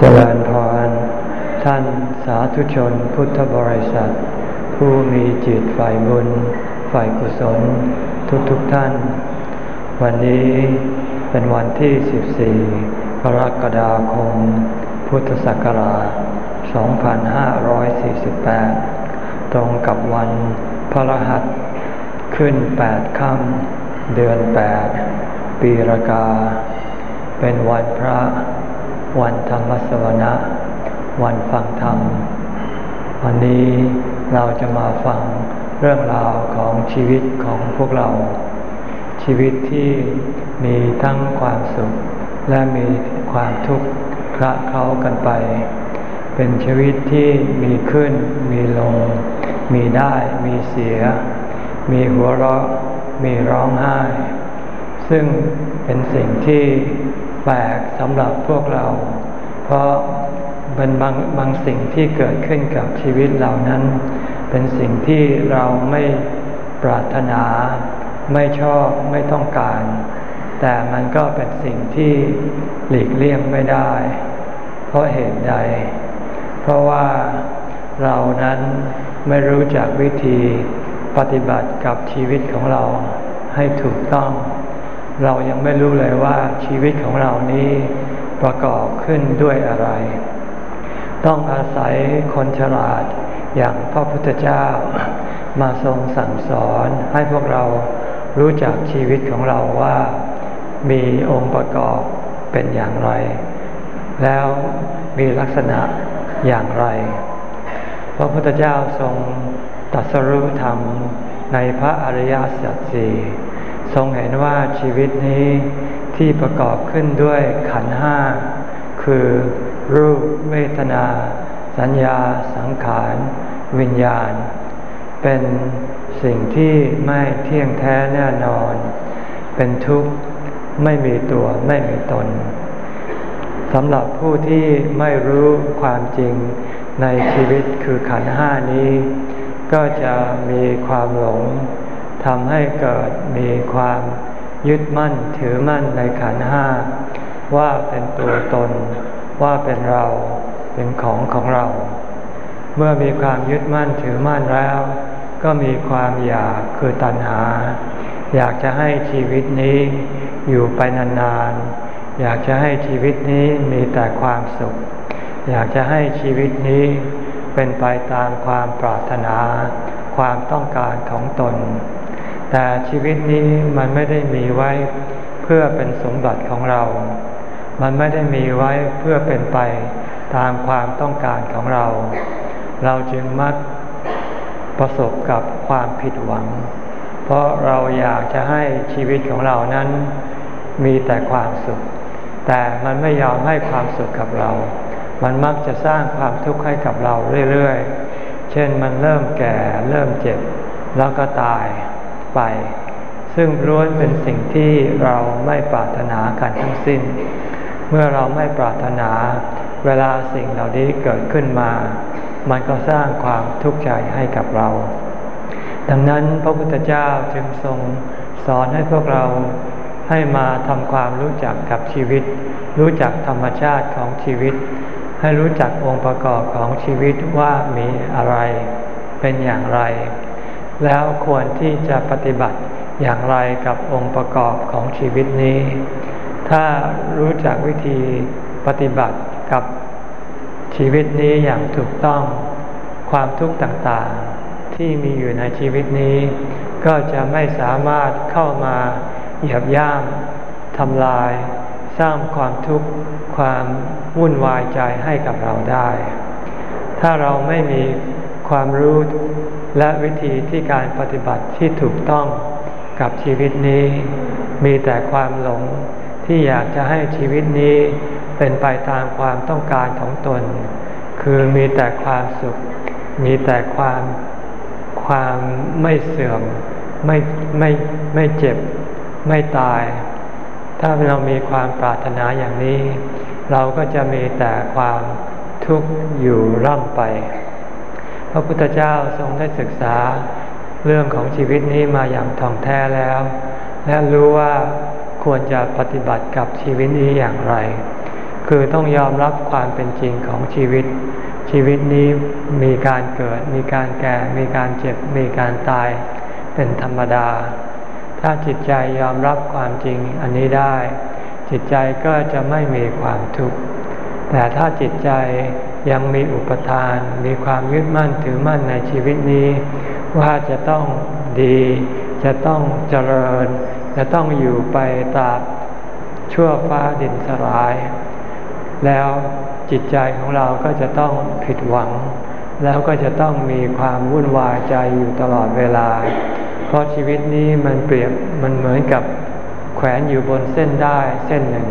เจริญพร ท่านสาธุชนพุทธบริษัท ผู้มีจิตฝ่ายบุญ ฝ่ายกุศล ทุกๆทท่าน วันนี้เป็นวันที่ 14 กรกฎาคม พุทธศักราช 2548 ตรงกับวันพระรหัสขึ้น 8 ค่ำเดือน 8 ปีรากา เป็นวันพระ วันธรรมสวนะ วันฟังธรรม วันนี้เราจะมาฟังเรื่องราวของชีวิตของพวกเรา ชีวิตที่มีทั้งความสุข และมีความทุกข์คละเคล้ากันไป เป็นชีวิตที่มีขึ้น มีลง มีได้มีเสีย มีหัวเราะ มีร้องไห้ ซึ่งเป็นสิ่งที่ แปลกสำหรับพวกเรา เพราะเป็นบางบางสิ่งที่เกิดขึ้นกับชีวิตเหล่านั้น เป็นสิ่งที่เราไม่ปรารถนา ไม่ชอบไม่ต้องการ แต่มันก็เป็นสิ่งที่หลีกเลี่ยงไม่ได้ เพราะเหตุใด เพราะว่าเรานั้นไม่รู้จักวิธีปฏิบัติกับชีวิตของเราให้ถูกต้อง เรายังไม่รู้เลยว่าชีวิตของเรานี้ประกอบขึ้นด้วยอะไร ต้องอาศัยคนฉลาดอย่างพระพุทธเจ้ามาทรงสั่งสอนให้พวกเรารู้จักชีวิตของเราว่า มีองค์ประกอบเป็นอย่างไร แล้วมีลักษณะอย่างไร พระพุทธเจ้าทรงตัสรู้ธรรมในพระอริยสัจสี่ ทรงเห็นว่าชีวิตนี้ที่ประกอบขึ้นด้วยขันห้า คือรูปเวทนา สัญญา สังขาร วิญญาณ เป็นสิ่งที่ไม่เที่ยงแท้แน่นอน เป็นทุกข์ไม่มีตัวไม่มีตนสำหรับผู้ที่ไม่รู้ความจริงในชีวิตคือขันห้านี้ ก็จะมีความหลง ทำให้เกิดมีความยึดมั่นถือมั่นในขันห้าว่าเป็นตัวตน ว่าเป็นเราเป็นของของเรา เมื่อมีความยึดมั่นถือมั่นแล้ว ก็มีความอยากคือตัณหา อยากจะให้ชีวิตนี้อยู่ไปนานๆ อยากจะให้ชีวิตนี้มีแต่ความสุข อยากจะให้ชีวิตนี้เป็นไปตามความปรารถนา ความต้องการของตน แต่ชีวิตนี้มันไม่ได้มีไว้เพื่อเป็นสมบัติของเรา มันไม่ได้มีไว้เพื่อเป็นไปตามความต้องการของเรา เราจึงมักประสบกับความผิดหวัง เพราะเราอยากจะให้ชีวิตของเรานั้นมีแต่ความสุข แต่มันไม่ยอมให้ความสุขกับเรา มันมักจะสร้างความทุกข์ให้กับเราเรื่อยๆ เช่นมันเริ่มแก่เริ่มเจ็บแล้วก็ตาย ไป ซึ่งล้วนเป็นสิ่งที่เราไม่ปรารถนากันทั้งสิ้น เมื่อเราไม่ปรารถนา เวลาสิ่งเหล่านี้เกิดขึ้นมา มันก็สร้างความทุกข์ใจให้กับเรา ดังนั้นพระพุทธเจ้าจึงทรงสอนให้พวกเราให้มาทำความรู้จักกับชีวิต รู้จักธรรมชาติของชีวิต ให้รู้จักองค์ประกอบของชีวิตว่ามีอะไร เป็นอย่างไร แล้วควรที่จะปฏิบัติอย่างไรกับองค์ประกอบของชีวิตนี้ ถ้ารู้จักวิธีปฏิบัติกับชีวิตนี้อย่างถูกต้อง ความทุกข์ต่างๆที่มีอยู่ในชีวิตนี้ ก็จะไม่สามารถเข้ามาเหยียบย่ำทำลาย สร้างความทุกข์ความวุ่นวายใจให้กับเราได้ ถ้าเราไม่มีความรู้ และวิธีที่การปฏิบัติที่ถูกต้องกับชีวิตนี้ มีแต่ความหลงที่อยากจะให้ชีวิตนี้เป็นไปตามความต้องการของตน คือมีแต่ความสุข มีแต่ความความไม่เสื่อม ไม่ไม่ไม่เจ็บ ไม่ตาย ถ้าเรามีความปรารถนาอย่างนี้ เราก็จะมีแต่ความทุกข์อยู่ร่ำไป ระพุทธเจ้าทรงได้ศึกษาเรื่องของชีวิตนี้มาอย่างท่องแท้แล้ว และรู้ว่าควรจะปฏิบัติกับชีวิตนี้อย่างไร คือต้องยอมรับความเป็นจริงของชีวิต ชีวิตนี้มีการเกิด มีการแก่ มีการเจ็บ มีการตาย เป็นธรรมดา ถ้าจิตใจยอมรับความจริงอันนี้ได้ จิตใจก็จะไม่มีความทุกข์แต่ถ้าจิตใจ ยังมีอุปทาน มีความยึดมั่นถือมั่นในชีวิตนี้ ว่าจะต้องดี จะต้องเจริญ จะต้องอยู่ไปตราบชั่วฟ้าดินสลาย แล้วจิตใจของเราก็จะต้องผิดหวัง แล้วก็จะต้องมีความวุ่นวายใจอยู่ตลอดเวลา เพราะชีวิตนี้มันเปรียบมันเหมือนกับแขวนอยู่บนเส้นได้เส้นหนึ่ง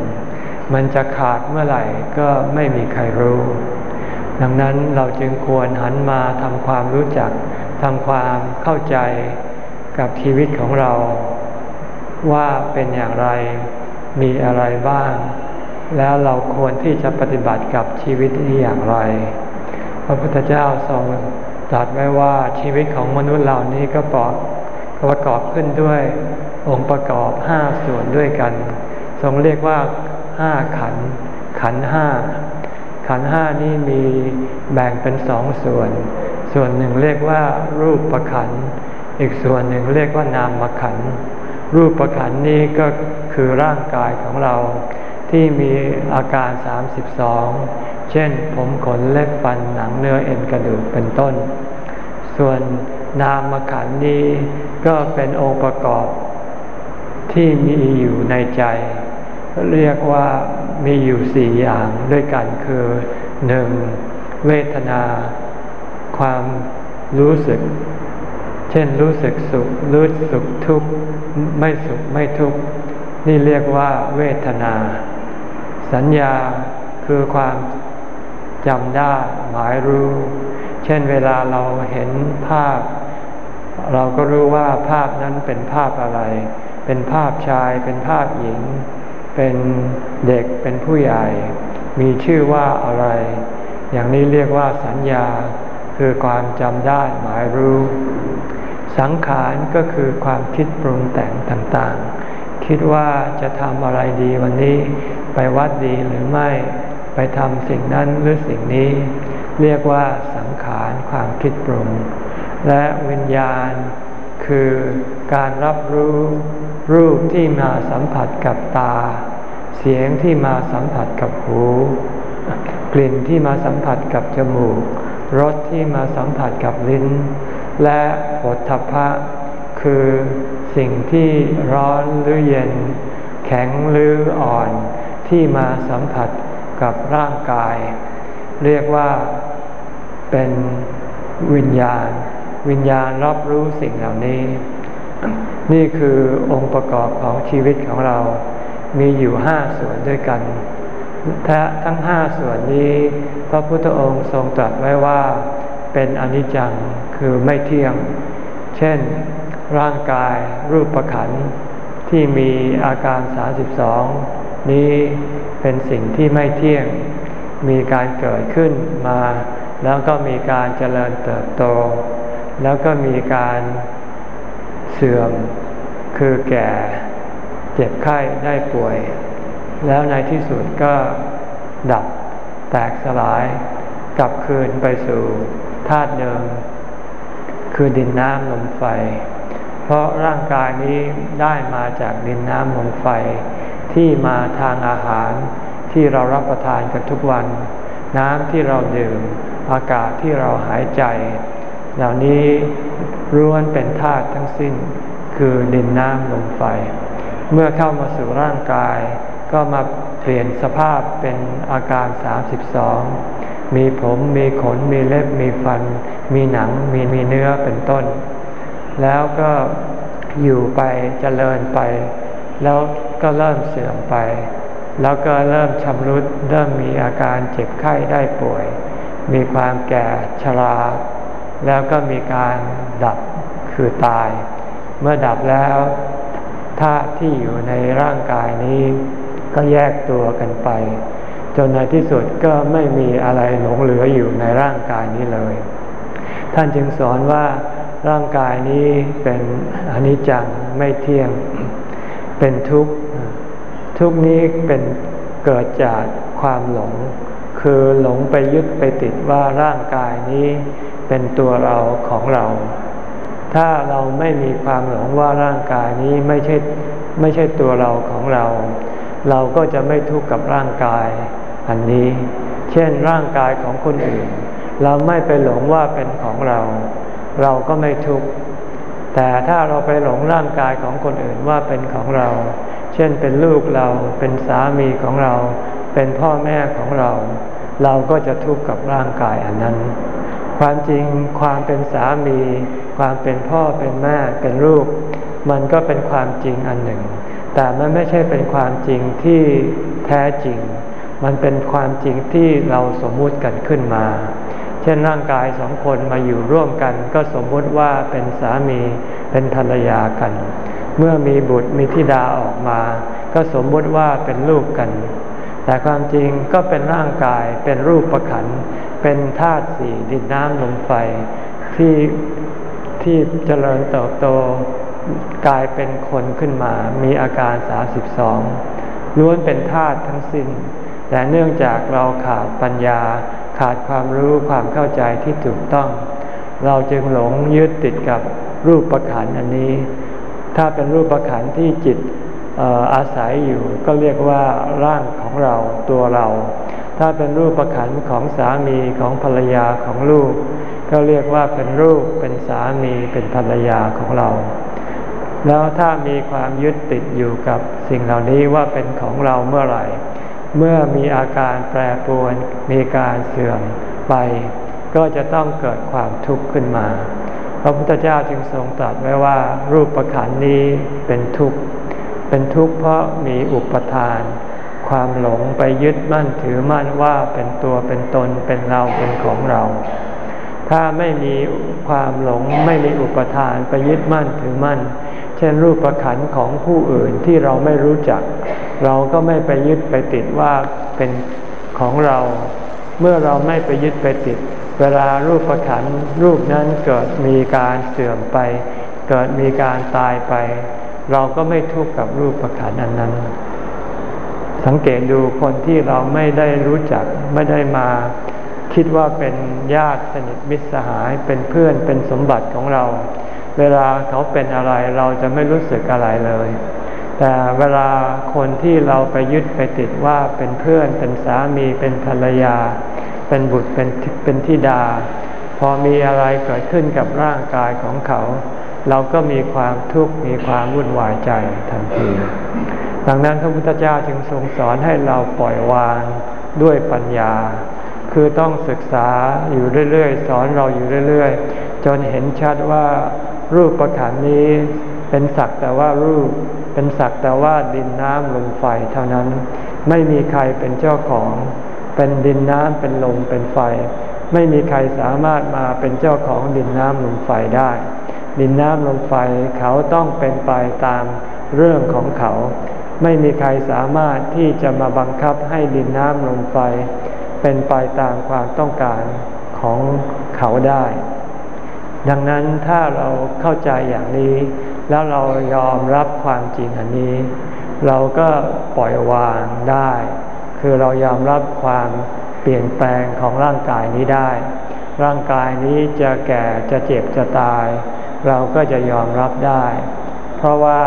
มันจะขาดเมื่อไหร่ก็ไม่มีใครรู้ ดังนั้นเราจึงควรหันมาทำความรู้จักทำความเข้าใจกับชีวิตของเรา ว่าเป็นอย่างไรมีอะไรบ้าง แล้วเราควรที่จะปฏิบัติกับชีวิตนี้อย่างไร พระพุทธเจ้าทรงตรัสไว้ว่าชีวิตของมนุษย์เหล่านี้ก็ปประกอบขึ้นด้วยองค์ประกอบห้าส่วนด้วยกัน ทรงเรียกว่าห้าขัน ขันห้า ขันห้านี้มีแบ่งเป็นสองส่วน ส่วนหนึ่งเรียกว่ารูปประขัน อีกส่วนหนึ่งเรียกว่านามขัน รูปประขันนี้ก็คือร่างกายของเราที่มีอาการ 32 เช่นผมขนเล็บฟันหนังเนื้อเอ็นกระดูกเป็นต้น ส่วนนามขันนี้ก็เป็นองค์ประกอบที่มีอยู่ในใจ เรียกว่า มีอยู่สี่อย่างด้วยกันคือหนึ่งเวทนา ความรู้สึก เช่นรู้สึกสุขรู้สึกทุกข์ไม่สุขไม่ทุกข์นี่เรียกว่าเวทนา สัญญาคือความจำได้หมายรู้ เช่นเวลาเราเห็นภาพ เราก็รู้ว่าภาพนั้นเป็นภาพอะไร เป็นภาพชายเป็นภาพหญิง เป็นเด็กเป็นผู้ใหญ่ มีชื่อว่าอะไร อย่างนี้เรียกว่าสัญญาคือความจำได้หมายรู้ สังขารก็คือความคิดปรุงแต่งต่างๆ คิดว่าจะทำอะไรดีวันนี้ ไปวัดดีหรือไม่ ไปทำสิ่งนั้นหรือสิ่งนี้ เรียกว่าสังขารความคิดปรุง และวิญญาณคือการรับรู้ รูปที่มาสัมผัสกับตา เสียงที่มาสัมผัสกับหู กลิ่นที่มาสัมผัสกับจมูก รสที่มาสัมผัสกับลิ้น และผลทพะ คือสิ่งที่ร้อนหรือเย็น แข็งหรืออ่อนที่มาสัมผัสกับร่างกาย เรียกว่าเป็นวิญญาณ วิญญาณรับรู้สิ่งเหล่านี้ นี่คือองค์ประกอบของชีวิตของเรา มีอยู่ห้าส่วนด้วยกันทั้งห้าส่วนนี้ พระพุทธองค์ทรงตรัสไว้ว่าเป็นอนิจจังคือไม่เที่ยง เช่น ร่างกายรูปประขันที่มีอาการ 32 นี้เป็นสิ่งที่ไม่เที่ยง มีการเกิดขึ้นมา แล้วก็มีการเจริญเติบโต แล้วก็มีการ เสื่อม คือแก่ เจ็บไข้ได้ป่วย แล้วในที่สุดก็ดับแตกสลาย กลับคืนไปสู่ธาตุเดิม คือดินน้ำลมไฟ เพราะร่างกายนี้ได้มาจากดินน้ำลมไฟ ที่มาทางอาหารที่เรารับประทานกันทุกวัน น้ำที่เราดื่ม อากาศที่เราหายใจ เหล่านี้ร้วนเป็นธาตุทั้งสิ้น คือดินน้ำลมไฟ เมื่อเข้ามาสู่ร่างกาย ก็มาเปลี่ยนสภาพเป็นอาการ 32 มีผมมีขนมีเล็บมีฟัน มีหนังมีมีเนื้อเป็นต้น แล้วก็อยู่ไปเจริญไป แล้วก็เริ่มเสื่อมไป แล้วก็เริ่มชำรุดเริ่มมีอาการเจ็บไข้ได้ป่วย มีความแก่ชรา แล้วก็มีการดับคือตาย เมื่อดับแล้วธาตุที่อยู่ในร่างกายนี้ ก็แยกตัวกันไป จนในที่สุดก็ไม่มีอะไรหลงเหลืออยู่ในร่างกายนี้เลย ท่านจึงสอนว่าร่างกายนี้เป็นอนิจจังไม่เที่ยง เป็นทุกข์ ทุกข์นี้เป็นเกิดจากความหลง คือหลงไปยึดไปติดว่าร่างกายนี้ เป็นตัวเราของเรา ถ้าเราไม่มีความหลงว่าร่างกายนี้ไม่ใช่ไม่ใช่ตัวเราของเรา เราก็จะไม่ทุกข์กับร่างกายอันนี้ เช่นร่างกายของคนอื่น เราไม่ไปหลงว่าเป็นของเรา เราก็ไม่ทุกข์แต่ถ้าเราไปหลงร่างกายของคนอื่นว่าเป็นของเรา เช่นเป็นลูกเราเป็นสามีของเรา เป็นพ่อแม่ของเรา เราก็จะทุกข์กับร่างกายอันนั้น ความจริงความเป็นสามี ความเป็นพ่อเป็นแม่เป็นลูก มันก็เป็นความจริงอันหนึ่ง แต่มันไม่ใช่เป็นความจริงที่แท้จริง มันเป็นความจริงที่เราสมมุติกันขึ้นมา เช่นร่างกายสองคนมาอยู่ร่วมกัน ก็สมมุติว่าเป็นสามีเป็นภรรยากัน เมื่อมีบุตรมีธิดาออกมา ก็สมมุติว่าเป็นลูกกันแต่ความจริงก็เป็นร่างกายเป็นรูปประขัน เป็นธาตุสี่ดินน้ำลมไฟที่ที่เจริญเติบโตกลายเป็นคนขึ้นมา มีอาการ 32 ล้วนเป็นธาตุทั้งสิ้น แต่เนื่องจากเราขาดปัญญา ขาดความรู้ความเข้าใจที่ถูกต้อง เราจึงหลงยึดติดกับรูปประขันอันนี้ ถ้าเป็นรูปประขันที่จิตอาศัยอยู่ ก็เรียกว่าร่างของเราตัวเรา ถ้าเป็นรูปประขันของสามีของภรรยาของลูก ก็เรียกว่าเป็นรูปเป็นสามีเป็นภรรยาของเรา แล้วถ้ามีความยึดติดอยู่กับสิ่งเหล่านี้ว่าเป็นของเราเมื่อไหร่ เมื่อมีอาการแปรปรวนมีการเสื่อมไป ก็จะต้องเกิดความทุกข์ขึ้นมาพระพุทธเจ้าจึงทรงตรัสไว้ว่า รูปประขันนี้เป็นทุกข์เป็นทุกข์เพราะมีอุปทาน ความหลงไปยึดมั่นถือมั่นว่าเป็นตัวเป็นตนเป็นเราเป็นของเรา ถ้าไม่มีความหลงไม่มีอุปทานไปยึดมั่นถือมั่น เช่นรูปประขันของผู้อื่นที่เราไม่รู้จัก เราก็ไม่ไปยึดไปติดว่าเป็นของเรา เมื่อเราไม่ไปยึดไปติด เวลารูปประขันรูปนั้นเกิดมีการเสื่อมไป เกิดมีการตายไป เราก็ไม่ทุกข์กับรูปประขันอันนั้น สังเกตดูคนที่เราไม่ได้รู้จักไม่ได้มาคิดว่าเป็นญาติสนิทมิตรสหายเป็นเพื่อนเป็นสมบัติของเรา เวลาเขาเป็นอะไรเราจะไม่รู้สึกอะไรเลย แต่เวลาคนที่เราไปยึดไปติดว่าเป็นเพื่อนเป็นสามีเป็นภรรยา เป็นบุตรเป็นเป็นทิดา พอมีอะไรเกิดขึ้นกับร่างกายของเขา เราก็มีความทุกข์มีความวุ่นวายใจทันที ดังนั้นพระพุทธเจ้าจึงทรงสอนให้เราปล่อยวางด้วยปัญญา คือต้องศึกษาอยู่เรื่อยๆ สอนเราอยู่เรื่อยๆ จนเห็นชัดว่ารูปประขันนี้เป็นสักแต่ว่ารูป เป็นสักแต่ว่าดินน้ำลมไฟเท่านั้น ไม่มีใครเป็นเจ้าของ เป็นดินน้ำเป็นลมเป็นไฟ ไม่มีใครสามารถมาเป็นเจ้าของดินน้ำลมไฟได้ ดินน้ำลมไฟเขาต้องเป็นไปตามเรื่องของเขา ไม่มีใครสามารถที่จะมาบังคับให้ดินน้ำลมไฟ เป็นไปตามความต้องการของเขาได้ ดังนั้นถ้าเราเข้าใจอย่างนี้ แล้วเรายอมรับความจริงอันนี้ เราก็ปล่อยวางได้ คือเรายอมรับความเปลี่ยนแปลงของร่างกายนี้ได้ ร่างกายนี้จะแก่จะเจ็บจะตาย เราก็จะยอมรับได้ เพราะว่า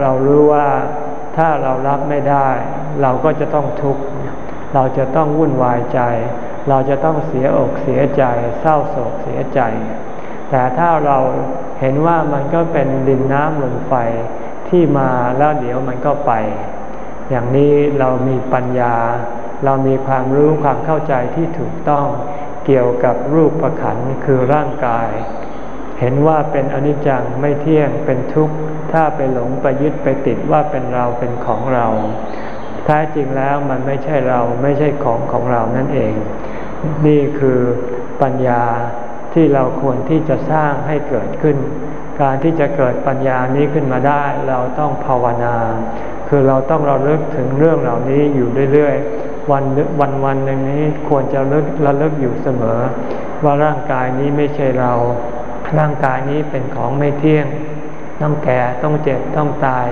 เรารู้ว่า ถ้าเรารับไม่ได้ เราก็จะต้องทุกข์เราจะต้องวุ่นวายใจ เราจะต้องเสียอกเสียใจเศร้าโศกเสียใจ แต่ถ้าเราเห็นว่ามันก็เป็นดินน้ำลมไฟที่มาแล้วเดี๋ยวมันก็ไป อย่างนี้เรามีปัญญา เรามีความรู้ความเข้าใจที่ถูกต้องเกี่ยวกับรูปประขันคือร่างกาย เห็นว่าเป็นอนิจจังไม่เที่ยงเป็นทุกข์ ถ้าไปหลงไปยึดไปติดว่าเป็นเราเป็นของเราแท้จริงแล้วมันไม่ใช่เราไม่ใช่ของของเรานั่นเอง นี่คือปัญญาที่เราควรที่จะสร้างให้เกิดขึ้น การที่จะเกิดปัญญานี้ขึ้นมาได้ เราต้องภาวนา คือเราต้องเราลึกถึงเรื่องเหล่านี้อยู่เรื่อยๆ วันวันวันหนึ่งนี้ควรจะลึกระลึกอยู่เสมอ ว่าร่างกายนี้ไม่ใช่เรา ร่างกายนี้เป็นของไม่เที่ยง ต้องแก่ต้องเจ็บต้องตาย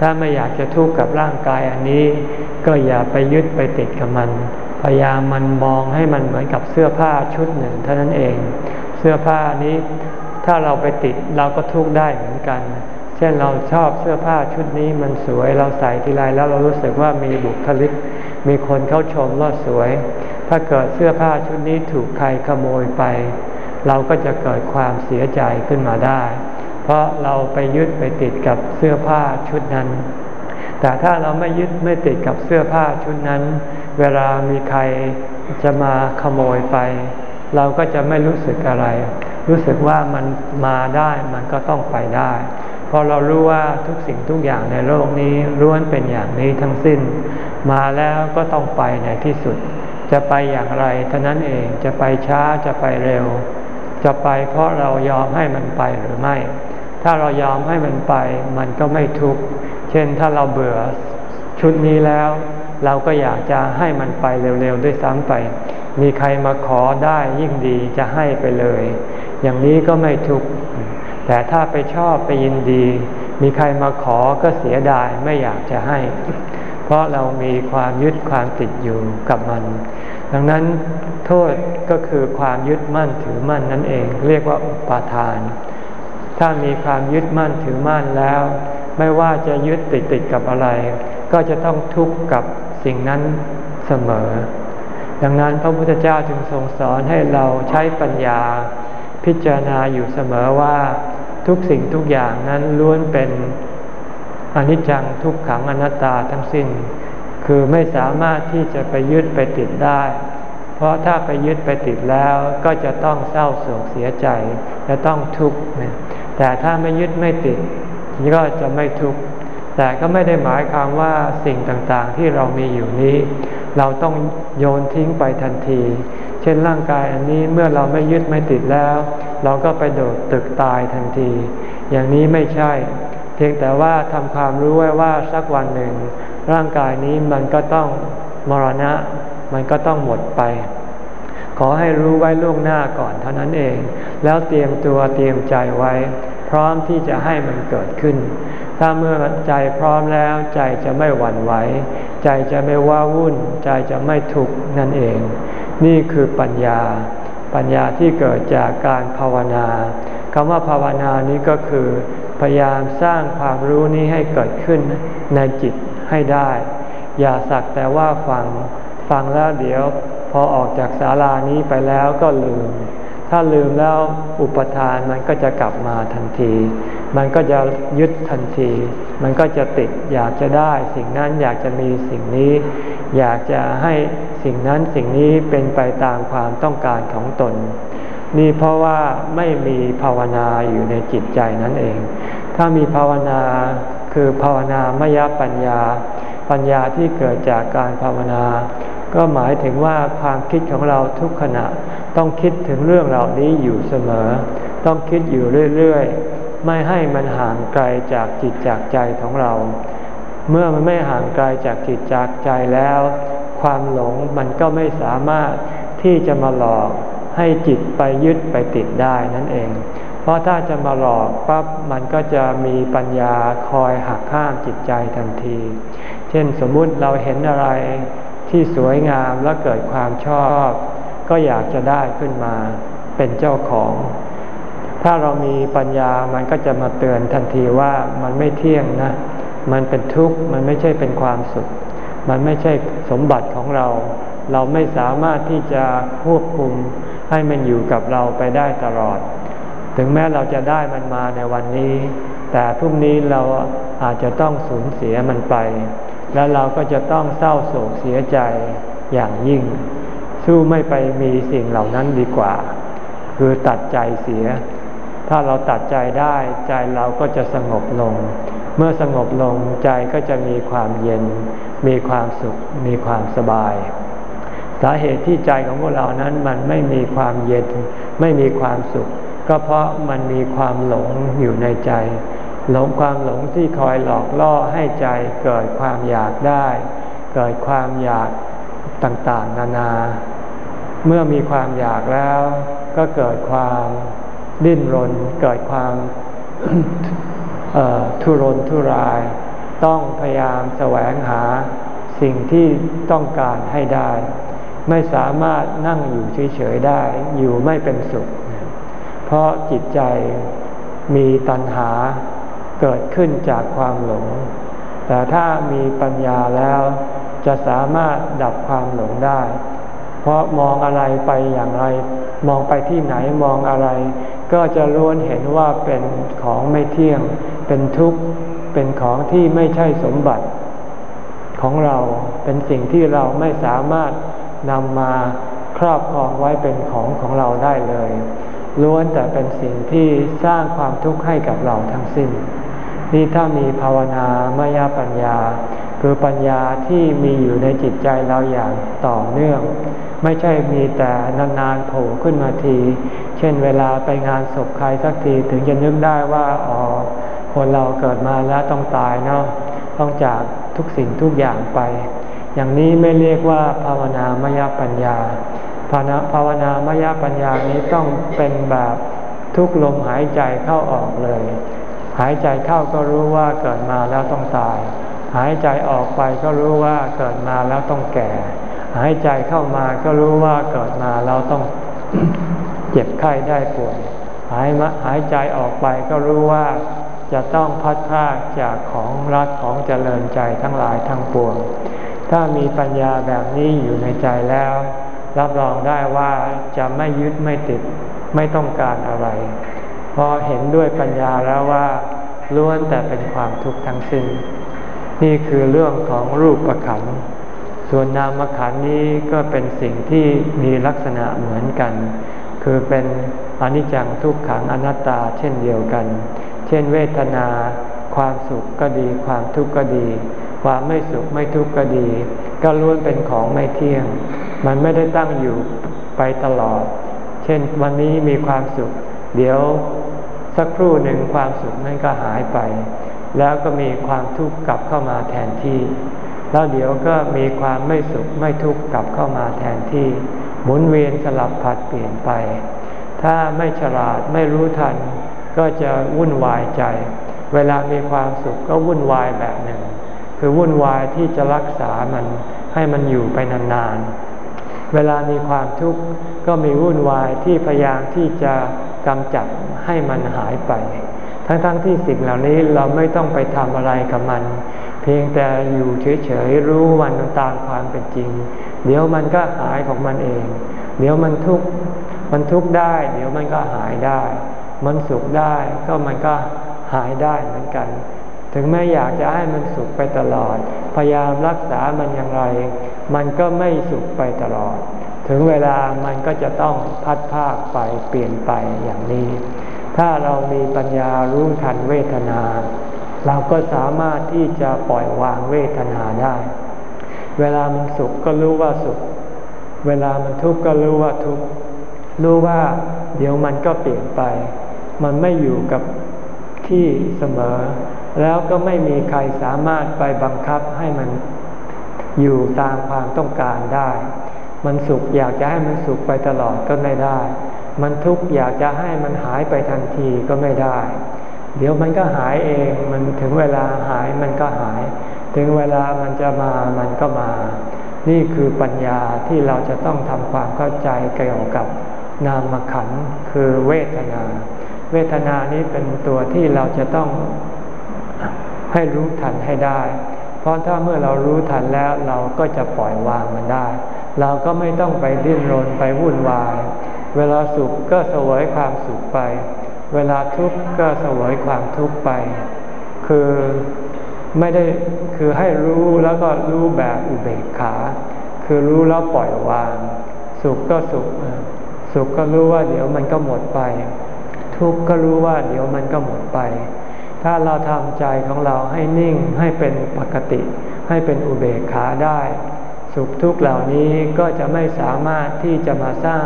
ถ้าไม่อยากจะทุกข์กับร่างกายอันนี้ ก็อย่าไปยึดไปติดกับมัน พยายามมันมองให้มันเหมือนกับเสื้อผ้าชุดหนึ่งเท่านั้นเอง เสื้อผ้านี้ถ้าเราไปติดเราก็ทุกข์ได้เหมือนกัน เช่นเราชอบเสื้อผ้าชุดนี้มันสวยเราใส่ทีไรแล้วเรารู้สึกว่ามีบุคลิก มีคนเข้าชมว่าสวย ถ้าเกิดเสื้อผ้าชุดนี้ถูกใครขโมยไป เราก็จะเกิดความเสียใจขึ้นมาได้ เพราะเราไปยึดไปติดกับเสื้อผ้าชุดนั้น แต่ถ้าเราไม่ยึดไม่ติดกับเสื้อผ้าชุดนั้น เวลามีใครจะมาขโมยไป เราก็จะไม่รู้สึกอะไร รู้สึกว่ามันมาได้มันก็ต้องไปได้เพราะเรารู้ว่าทุกสิ่งทุกอย่างในโลกนี้ล้วนเป็นอย่างนี้ทั้งสิ้น มาแล้วก็ต้องไปในที่สุด จะไปอย่างไรเท่านั้นเองจะไปช้าจะไปเร็ว จะไปเพราะเรายอมให้มันไปหรือไม่ ถ้าเรายอมให้มันไป มันก็ไม่ทุกข์ เช่นถ้าเราเบื่อชุดนี้แล้ว เราก็อยากจะให้มันไปเร็วๆด้วยซ้ำไป มีใครมาขอได้ยิ่งดีจะให้ไปเลย อย่างนี้ก็ไม่ทุกข์ แต่ถ้าไปชอบไปยินดี มีใครมาขอก็เสียดายไม่อยากจะให้ เพราะเรามีความยึดความติดอยู่กับมัน ดังนั้นโทษก็คือความยึดมั่นถือมั่นนั่นเอง เรียกว่าอุปาทาน ถ้ามีความยึดมั่นถือมั่นแล้ว ไม่ว่าจะยึดติดติดกับอะไร ก็จะต้องทุกข์กับสิ่งนั้นเสมอ ดังนั้นพระพุทธเจ้าจึงทรงสอนให้เราใช้ปัญญา พิจารณาอยู่เสมอว่า ทุกสิ่งทุกอย่างนั้นล้วนเป็นอนิจจังทุกขังอนัตตาทั้งสิ้น คือไม่สามารถที่จะไปยึดไปติดได้ เพราะถ้าไปยึดไปติดแล้วก็จะต้องเศร้าโศกเสียใจ จะต้องทุกข์ แต่ถ้าไม่ยึดไม่ติดก็จะไม่ทุกข์แต่ก็ไม่ได้หมายความว่าสิ่งต่างๆที่เรามีอยู่นี้ เราต้องโยนทิ้งไปทันที เช่นร่างกายอันนี้เมื่อเราไม่ยึดไม่ติดแล้ว เราก็ไปโดดตึกตายทันที อย่างนี้ไม่ใช่ เพียงแต่ว่าทำความรู้ไว้ว่าสักวันหนึ่ง ร่างกายนี้มันก็ต้องมรณะ มันก็ต้องหมดไป ขอให้รู้ไว้ล่วงหน้าก่อนเท่านั้นเอง แล้วเตรียมตัวเตรียมใจไว้ พร้อมที่จะให้มันเกิดขึ้น ถ้าเมื่อใจพร้อมแล้วใจจะไม่หวั่นไหว ใจจะไม่ว้าวุ่น ใจจะไม่ทุกข์นั่นเอง นี่คือปัญญา ปัญญาที่เกิดจากการภาวนาคำว่าภาวนานี้ก็คือ พยายามสร้างความรู้นี้ให้เกิดขึ้นในจิตให้ได้ อย่าสักแต่ว่าฟัง ฟังแล้วเดี๋ยว พอออกจากศาลานี้ไปแล้วก็ลืม ถ้าลืมแล้วอุปทานมันก็จะกลับมาทันที มันก็จะยึดทันที มันก็จะติดอยากจะได้ สิ่งนั้นอยากจะมีสิ่งนี้ อยากจะให้สิ่งนั้นสิ่งนี้เป็นไปตามความต้องการของตน นี่เพราะว่าไม่มีภาวนาอยู่ในจิตใจนั่นเอง ถ้ามีภาวนาคือภาวนามยปัญญา ปัญญาที่เกิดจากการภาวนา ก็หมายถึงว่าความคิดของเราทุกขณะ ต้องคิดถึงเรื่องเหล่านี้อยู่เสมอ ต้องคิดอยู่เรื่อยๆ ไม่ให้มันห่างไกลจากจิตจากใจของเรา เมื่อมันไม่ห่างไกลจากจิตจากใจแล้ว ความหลงมันก็ไม่สามารถที่จะมาหลอกให้จิตไปยึดไปติดได้นั่นเอง เพราะถ้าจะมาหลอกปั๊บมันก็จะมีปัญญาคอยหักข้ามจิตใจทันที เช่นสมมุติเราเห็นอะไรที่สวยงามและเกิดความชอบ ก็อยากจะได้ขึ้นมาเป็นเจ้าของ ถ้าเรามีปัญญามันก็จะมาเตือนทันทีว่ามันไม่เที่ยงนะ มันเป็นทุกข์ มันไม่ใช่เป็นความสุข มันไม่ใช่สมบัติของเรา เราไม่สามารถที่จะควบคุมให้มันอยู่กับเราไปได้ตลอด ถึงแม้เราจะได้มันมาในวันนี้ แต่พรุ่งนี้เราอาจจะต้องสูญเสียมันไป แล้วเราก็จะต้องเศร้าโศกเสียใจอย่างยิ่ง สู้ไม่ไปมีสิ่งเหล่านั้นดีกว่า คือตัดใจเสีย ถ้าเราตัดใจได้ใจเราก็จะสงบลง เมื่อสงบลงใจก็จะมีความเย็น มีความสุข มีความสบาย สาเหตุที่ใจของพวกเรานั้นมันไม่มีความเย็น ไม่มีความสุข ก็เพราะมันมีความหลงอยู่ในใจ หลงความหลงที่คอยหลอกล่อให้ใจเกิดความอยากได้ เกิดความอยากต่างๆ นานา เมื่อมีความอยากแล้ว ก็เกิดความดิ้นรน เกิดความทุรนทุราย ต้องพยายามแสวงหาสิ่งที่ต้องการให้ได้ ไม่สามารถนั่งอยู่เฉยๆได้ อยู่ไม่เป็นสุข เพราะจิตใจมีตัณหาเกิดขึ้นจากความหลง แต่ถ้ามีปัญญาแล้วจะสามารถดับความหลงได้ เพราะมองอะไรไปอย่างไร มองไปที่ไหนมองอะไร ก็จะล้วนเห็นว่าเป็นของไม่เที่ยง เป็นทุกข์เป็นของที่ไม่ใช่สมบัติ ของเราเป็นสิ่งที่เราไม่สามารถนำมาครอบครองไว้เป็นของของเราได้เลย ล้วนแต่เป็นสิ่งที่สร้างความทุกข์ให้กับเราทั้งสิ้น นี่ถ้ามีภาวนามายาปัญญา คือปัญญาที่มีอยู่ในจิตใจเราอย่างต่อเนื่อง ไม่ใช่มีแต่นานๆโผล่ขึ้นมาที เช่นเวลาไปงานศพใครสักทีถึงจะนึกได้ว่าอ๋อคนเราเกิดมาแล้วต้องตายเนาะต้องจากทุกสิ่งทุกอย่างไป อย่างนี้ไม่เรียกว่าภาวนามยปัญญาภาวนามยปัญญานี้ต้องเป็นแบบทุกลมหายใจเข้าออกเลย หายใจเข้าก็รู้ว่าเกิดมาแล้วต้องตาย หายใจออกไปก็รู้ว่าเกิดมาแล้วต้องแก่ หายใจเข้ามาก็รู้ว่าเกิดมาแล้วต้องเจ็บไข้ได้ป่วยหายมาหายใจออกไปก็รู้ว่าจะต้องพัดพากจากของรักของเจริญใจทั้งหลายทั้งปวง ถ้ามีปัญญาแบบนี้อยู่ในใจแล้ว รับรองได้ว่าจะไม่ยึดไม่ติดไม่ต้องการอะไรพอเห็นด้วยปัญญาแล้วว่าล้วนแต่เป็นความทุกข์ทั้งสิ้น นี่คือเรื่องของรูปประขัน ส่วนนามขันนี้ก็เป็นสิ่งที่มีลักษณะเหมือนกัน คือเป็นอนิจจังทุกขังอนัตตาเช่นเดียวกัน เช่นเวทนา ความสุขก็ดี ความทุกข์ก็ดี ความไม่สุขไม่ทุกข์ก็ดี ก็ล้วนเป็นของไม่เที่ยง มันไม่ได้ตั้งอยู่ไปตลอด เช่นวันนี้มีความสุข เดี๋ยวสักครู่หนึ่งความสุขนั้นก็หายไป แล้วก็มีความทุกข์กลับเข้ามาแทนที่ แล้วเดี๋ยวก็มีความไม่สุขไม่ทุกข์กลับเข้ามาแทนที่ หมุนเวียนสลับผัดเปลี่ยนไป ถ้าไม่ฉลาดไม่รู้ทัน ก็จะวุ่นวายใจ เวลามีความสุขก็วุ่นวายแบบหนึ่ง คือวุ่นวายที่จะรักษามันให้มันอยู่ไปนานๆ เวลามีความทุกข์ก็มีวุ่นวายที่พยายามที่จะกำจัดให้มันหายไป ทั้งๆทที่สิ่งเหล่านี้เราไม่ต้องไปทำอะไรกับมัน เพียงแต่อยู่เฉยๆรู้มันตามความเป็นจริง เดี๋ยวมันก็หายของมันเอง เดี๋ยวมันทุกมันทุกได้ เดี๋ยวมันก็หายได้ มันสุขได้ก็มันก็หายได้เหมือนกัน ถึงแม้อยากจะให้มันสุขไปตลอด พยายามรักษามันอย่างไร มันก็ไม่สุขไปตลอด ถึงเวลามันก็จะต้องพัดภาคไปเปลี่ยนไปอย่างนี้ ถ้าเรามีปัญญารู้ทันเวทนา เราก็สามารถที่จะปล่อยวางเวทนาได้ เวลามันสุขก็รู้ว่าสุข เวลามันทุกข์ก็รู้ว่าทุกข์ รู้ว่าเดี๋ยวมันก็เปลี่ยนไป มันไม่อยู่กับที่เสมอ แล้วก็ไม่มีใครสามารถไปบังคับให้มันอยู่ตามความต้องการได้ มันสุขอยากจะให้มันสุขไปตลอดก็ไม่ได้ มันทุกข์อยากจะให้มันหายไปทันทีก็ไม่ได้ เดี๋ยวมันก็หายเอง มันถึงเวลาหายมันก็หาย ถึงเวลามันจะมามันก็มา นี่คือปัญญาที่เราจะต้องทำความเข้าใจเกี่ยวกับนามขันคือเวทนา เวทนานี้เป็นตัวที่เราจะต้องให้รู้ทันให้ได้ เพราะถ้าเมื่อเรารู้ทันแล้วเราก็จะปล่อยวางมันได้ เราก็ไม่ต้องไปดิ้นรนไปวุ่นวาย เวลาสุขก็เสวยความสุขไป เวลาทุกข์ก็เสวยความทุกข์ไป คือไม่ได้คือให้รู้แล้วก็รู้แบบอุเบกขา คือรู้แล้วปล่อยวาง สุขก็สุข สุขก็รู้ว่าเดี๋ยวมันก็หมดไป ทุกข์ก็รู้ว่าเดี๋ยวมันก็หมดไป ถ้าเราทำใจของเราให้นิ่งให้เป็นปกติ ให้เป็นอุเบกขาได้ สุขทุกข์เหล่านี้ก็จะไม่สามารถที่จะมาสร้าง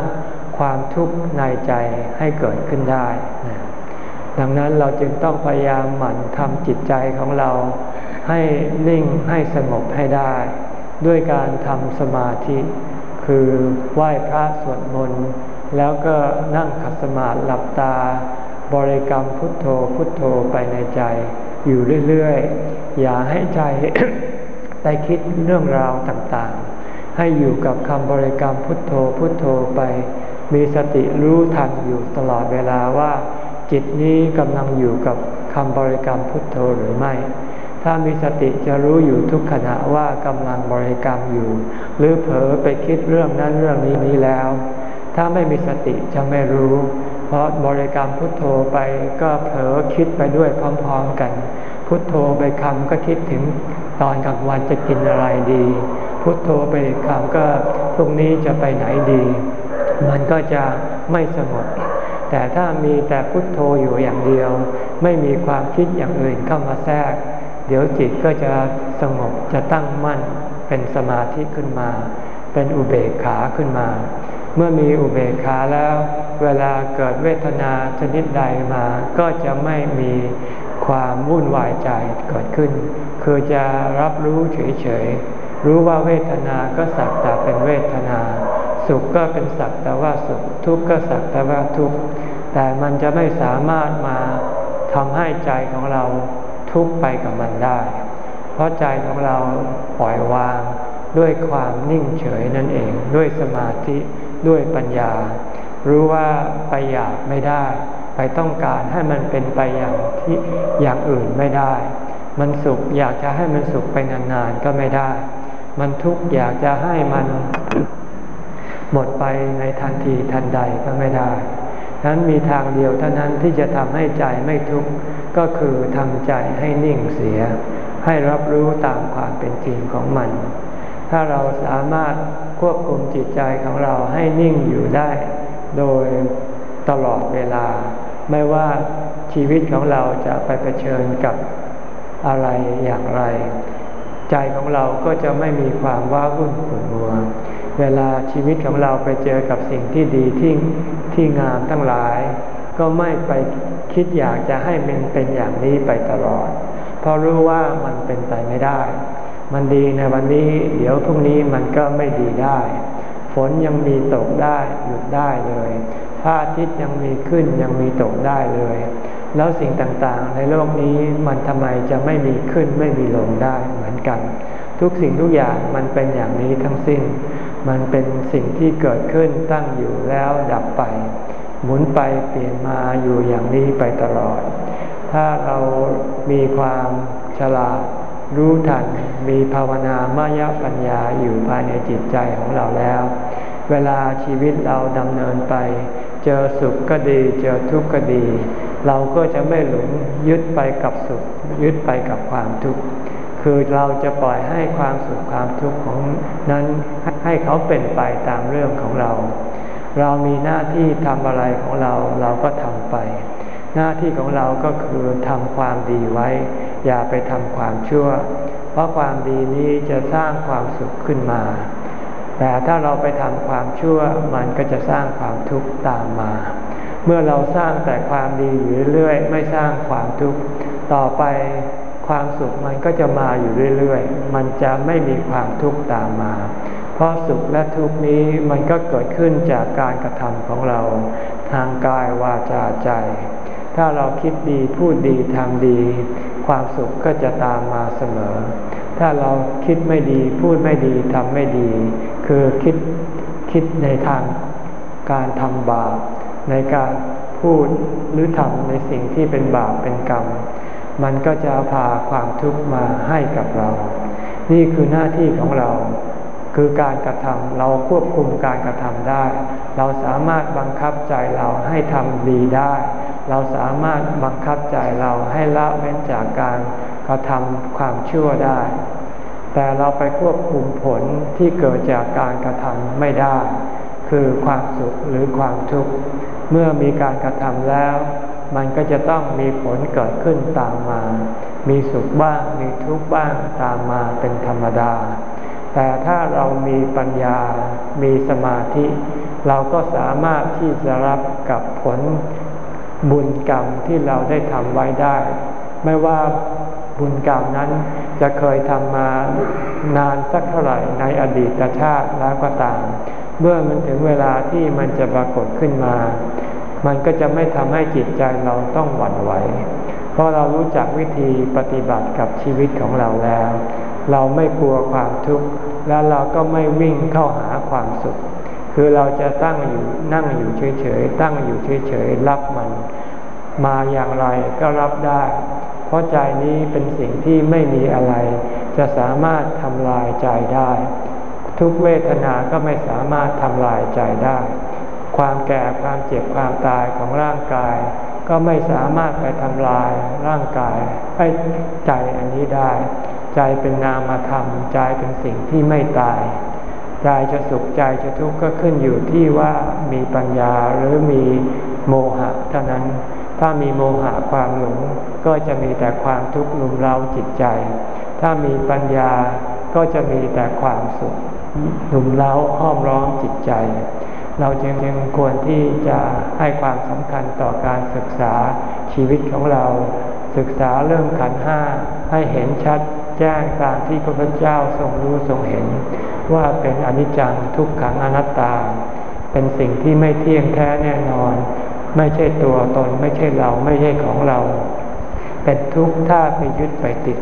ความทุกข์ในใจให้เกิดขึ้นได้ ดังนั้นเราจึงต้องพยายามหมั่นทำจิตใจของเรา ให้นิ่งให้สงบให้ได้ ด้วยการทำสมาธิ คือไหว้พระสวดมนต์แล้วก็นั่งขัดสมาธิหลับตา บริกรรมพุทโธพุทโธไปในใจ อยู่เรื่อยๆ อย่าให้ใจไปคิดเรื่องราวต่างๆ ให้อยู่กับคำบริกรรมพุทโธพุทโธไป มีสติรู้ทันอยู่ตลอดเวลาว่า จิตนี้กำลังอยู่กับคำบริกรรมพุทโธหรือไม่ ถ้ามีสติจะรู้อยู่ทุกขณะว่ากำลังบริกรรมอยู่ หรือเผลอไปคิดเรื่องนั้นเรื่องนี้นี้แล้ว ถ้าไม่มีสติจะไม่รู้ เพราะบริกรรมพุทโธไปก็เผลอคิดไปด้วยพร้อมๆกัน พุทโธไปคำก็คิดถึงตอนกลางวันจะกินอะไรดี พุทโธไปคำก็พรุ่งนี้จะไปไหนดี มันก็จะไม่สงบ แต่ถ้ามีแต่พุทโธอยู่อย่างเดียว ไม่มีความคิดอย่างอื่นเข้ามาแทรก เดี๋ยวจิตก็จะสงบจะตั้งมั่น เป็นสมาธิขึ้นมา เป็นอุเบกขาขึ้นมา เมื่อมีอุเบกขาแล้ว เวลาเกิดเวทนาชนิดใดมาก็จะไม่มีความวุ่นวายใจเกิดขึ้น คือจะรับรู้เฉยๆ รู้ว่าเวทนาก็สักแต่เป็นเวทนา สุขก็เป็นสักแต่ว่าสุข ทุกข์ก็สักแต่ว่าทุกข์ แต่มันจะไม่สามารถมาทำให้ใจของเราทุกข์ไปกับมันได้ เพราะใจของเราปล่อยวางด้วยความนิ่งเฉยนั่นเอง ด้วยสมาธิด้วยปัญญา รู้ว่าไปอยากไม่ได้ ไปต้องการให้มันเป็นไปอย่างที่อย่างอื่นไม่ได้ มันสุขอยากจะให้มันสุขไปนานๆก็ไม่ได้ มันทุกข์อยากจะให้มันหมดไปในทันทีทันใดก็ไม่ได้ นั้นมีทางเดียวเท่านั้นที่จะทำให้ใจไม่ทุกข์ก็คือทำใจให้นิ่งเสีย ให้รับรู้ตามความเป็นจริงของมัน ถ้าเราสามารถควบคุมจิตใจของเราให้นิ่งอยู่ได้ โดยตลอดเวลา ไม่ว่าชีวิตของเราจะไปเผชิญกับอะไรอย่างไร ใจของเราก็จะไม่มีความว้าวุ่นขุ่นมัว เวลาชีวิตของเราไปเจอกับสิ่งที่ดีที่ ที่งามทั้งหลาย ก็ไม่ไปคิดอยากจะให้มันเป็นอย่างนี้ไปตลอด เพราะรู้ว่ามันเป็นไปไม่ได้ มันดีในวันนี้เดี๋ยวพรุ่งนี้มันก็ไม่ดีได้ ฝนยังมีตกได้หยุดได้เลยพระอาทิตย์ยังมีขึ้นยังมีตกได้เลย แล้วสิ่งต่างๆ ในโลกนี้มันทำไมจะไม่มีขึ้นไม่มีลงได้เหมือนกัน ทุกสิ่งทุกอย่างมันเป็นอย่างนี้ทั้งสิ้น มันเป็นสิ่งที่เกิดขึ้นตั้งอยู่แล้วดับไป หมุนไปเปลี่ยนมาอยู่อย่างนี้ไปตลอด ถ้าเรามีความฉลาดรู้ทันมีภาวนามายปัญญาอยู่ภายในจิตใจของเราแล้ว เวลาชีวิตเราดำเนินไป เจอสุขก็ดี เจอทุกข์ก็ดี เราก็จะไม่หลงยึดไปกับสุข ยึดไปกับความทุกข์ คือเราจะปล่อยให้ความสุขความทุกข์ของนั้นให้เขาเป็นไปตามเรื่องของเรา เรามีหน้าที่ทำอะไรของเราเราก็ทำไป หน้าที่ของเราก็คือทำความดีไว้ อย่าไปทำความชั่ว เพราะความดีนี้จะสร้างความสุขขึ้นมา แต่ถ้าเราไปทำความชั่วมันก็จะสร้างความทุกข์ตามมา เมื่อเราสร้างแต่ความดีอยู่เรื่อยๆไม่สร้างความทุกข์ต่อไป ความสุขมันก็จะมาอยู่เรื่อยๆ มันจะไม่มีความทุกข์ตามมา เพราะสุขและทุกข์นี้มันก็เกิดขึ้นจากการกระทำของเรา ทางกายวาจาใจ ถ้าเราคิดดีพูดดีทำดี ความสุขก็จะตามมาเสมอ ถ้าเราคิดไม่ดีพูดไม่ดีทำไม่ดี คือคิดคิดในทางการทำบาปในการพูดหรือทำในสิ่งที่เป็นบาปเป็นกรรม มันก็จะพาความทุกข์มาให้กับเรา นี่คือหน้าที่ของเรา คือการกระทำเราควบคุมการกระทำได้ เราสามารถบังคับใจเราให้ทำดีได้ เราสามารถบังคับใจเราให้ละเว้นจากการกระทำความชั่วได้ แต่เราไปควบคุมผลที่เกิดจากการกระทำไม่ได้ คือความสุขหรือความทุกข์ เมื่อมีการกระทำแล้ว มันก็จะต้องมีผลเกิดขึ้นตามมา มีสุขบ้าง มีทุกข์บ้างตามมาเป็นธรรมดา แต่ถ้าเรามีปัญญา มีสมาธิ เราก็สามารถที่จะรับกับผลบุญกรรมที่เราได้ทำไว้ได้ ไม่ว่าบุญกรรมนั้นจะเคยทำมานานสักเท่าไหร่ในอดีตชาติแล้วก็ตาม เมื่อมันถึงเวลาที่มันจะปรากฏขึ้นมา มันก็จะไม่ทำให้จิตใจเราต้องหวั่นไหว เพราะเรารู้จักวิธีปฏิบัติกับชีวิตของเราแล้ว เราไม่กลัวความทุกข์แล้วเราก็ไม่วิ่งเข้าหาความสุข คือเราจะตั้งอยู่นั่งอยู่เฉยๆตั้งอยู่เฉยๆรับมัน มาอย่างไรก็รับได้ เพราะใจนี้เป็นสิ่งที่ไม่มีอะไร จะสามารถทำลายใจได้ ทุกเวทนาก็ไม่สามารถทำลายใจได้ ความแก่ความเจ็บความตายของร่างกาย ก็ไม่สามารถไปทำลายร่างกายให้ใจอันนี้ได้ ใจเป็นนามธรรมใจเป็นสิ่งที่ไม่ตายใจจะสุขใจจะทุกข์ก็ขึ้นอยู่ที่ว่ามีปัญญาหรือมีโมหะเท่านั้น ถ้ามีโมหะความหลงก็จะมีแต่ความทุกข์ลุมเร้าจิตใจ ถ้ามีปัญญาก็จะมีแต่ความสุขหนุมเล้าห้อมร้อมจิตใจ เราจึงยังควรที่จะให้ความสำคัญต่อการศึกษาชีวิตของเรา ศึกษาเรื่องขันห้าให้เห็นชัดแจ้งตามที่พระพุทธเจ้าทรงรู้ทรงเห็น ว่าเป็นอนิจจังทุกขังอนัตตา เป็นสิ่งที่ไม่เที่ยงแท้แน่นอน ไม่ใช่ตัวตนไม่ใช่เราไม่ใช่ของเรา เป็นทุกข์ถ้าไปยึดไปติด